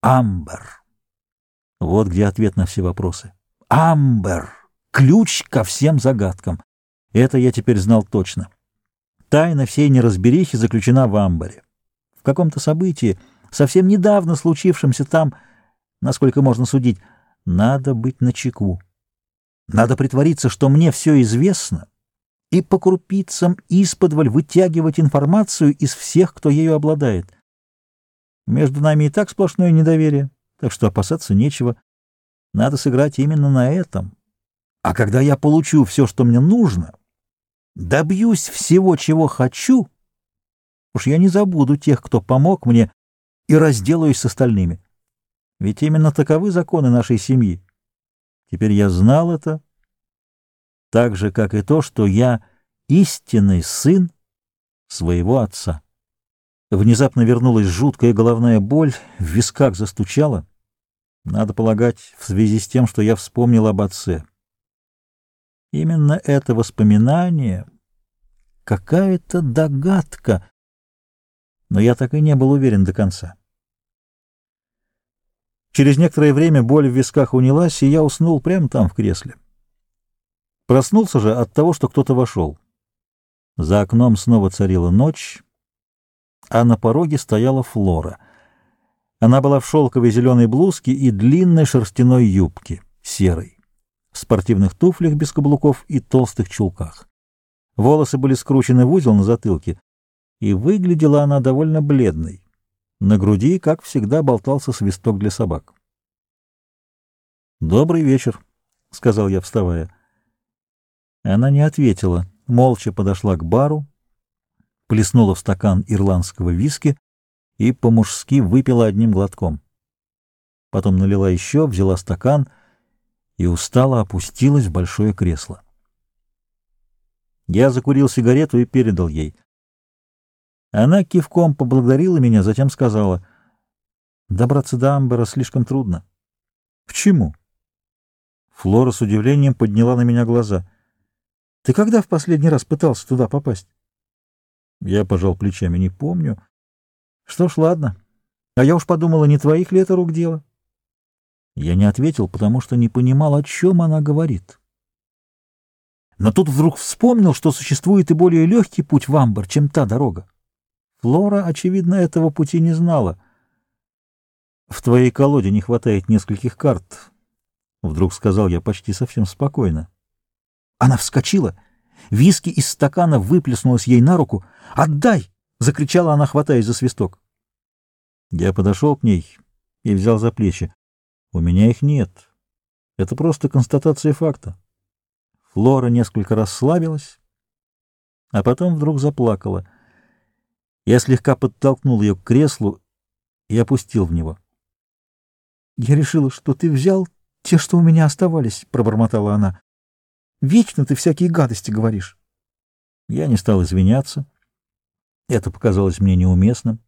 Амбер. Вот где ответ на все вопросы. Амбер. Ключ ко всем загадкам. Это я теперь знал точно. Тайна всей неразберихи заключена в Амбере. В каком-то событии, совсем недавно случившемся там, насколько можно судить, надо быть начеку. Надо притвориться, что мне все известно, и по крупицам исподволь вытягивать информацию из всех, кто ею обладает. Между нами и так сплошное недоверие, так что опасаться нечего. Надо сыграть именно на этом. А когда я получу все, что мне нужно, добьюсь всего, чего хочу, уж я не забуду тех, кто помог мне, и разделаюсь с остальными. Ведь именно таковы законы нашей семьи. Теперь я знал это, так же, как и то, что я истинный сын своего отца. Внезапно вернулась жуткая головная боль, в висках застучала. Надо полагать, в связи с тем, что я вспомнил об отце. Именно это воспоминание, какая-то догадка, но я так и не был уверен до конца. Через некоторое время боль в висках унялась, и я уснул прямо там, в кресле. Проснулся же от того, что кто-то вошел. За окном снова царила ночь, а на пороге стояла Флора. Она была в шелковой зеленой блузке и длинной шерстяной юбке, серой, в спортивных туфлях без каблуков и толстых чулках. Волосы были скручены в узел на затылке, и выглядела она довольно бледной. На груди, как всегда, болтался свисток для собак. «Добрый вечер», — сказал я, вставая. Она не ответила, молча подошла к бару, плеснула в стакан ирландского виски и по-мужски выпила одним глотком. Потом налила еще, взяла стакан и устало опустилась в большое кресло. Я закурил сигарету и передал ей — она кивком поблагодарила меня, затем сказала, «Добраться до Амбера слишком трудно». «Почему?» Флора с удивлением подняла на меня глаза. «Ты когда в последний раз пытался туда попасть?» Я пожал плечами, не помню. «Что ж, ладно. А я уж подумала, не твоих ли это рук дело?» Я не ответил, потому что не понимал, о чем она говорит. Но тут вдруг вспомнил, что существует и более легкий путь в Амбар, чем та дорога. Флора, очевидно, этого пути не знала. «В твоей колоде не хватает нескольких карт», — вдруг сказал я почти совсем спокойно. Она вскочила. Виски из стакана выплеснулась ей на руку. «Отдай!» — закричала она, хватаясь за свисток. Я подошел к ней и взял за плечи. «У меня их нет. Это просто констатация факта». Флора несколько расслабилась, а потом вдруг заплакала — я слегка подтолкнул ее к креслу и опустил в него. — Я решила, что ты взял те, что у меня оставались, — пробормотала она. — Вечно ты всякие гадости говоришь. Я не стал извиняться. Это показалось мне неуместным.